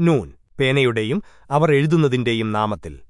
നൂൻ പേനയുടെയും അവർ എഴുതുന്നതിന്റെയും നാമത്തിൽ.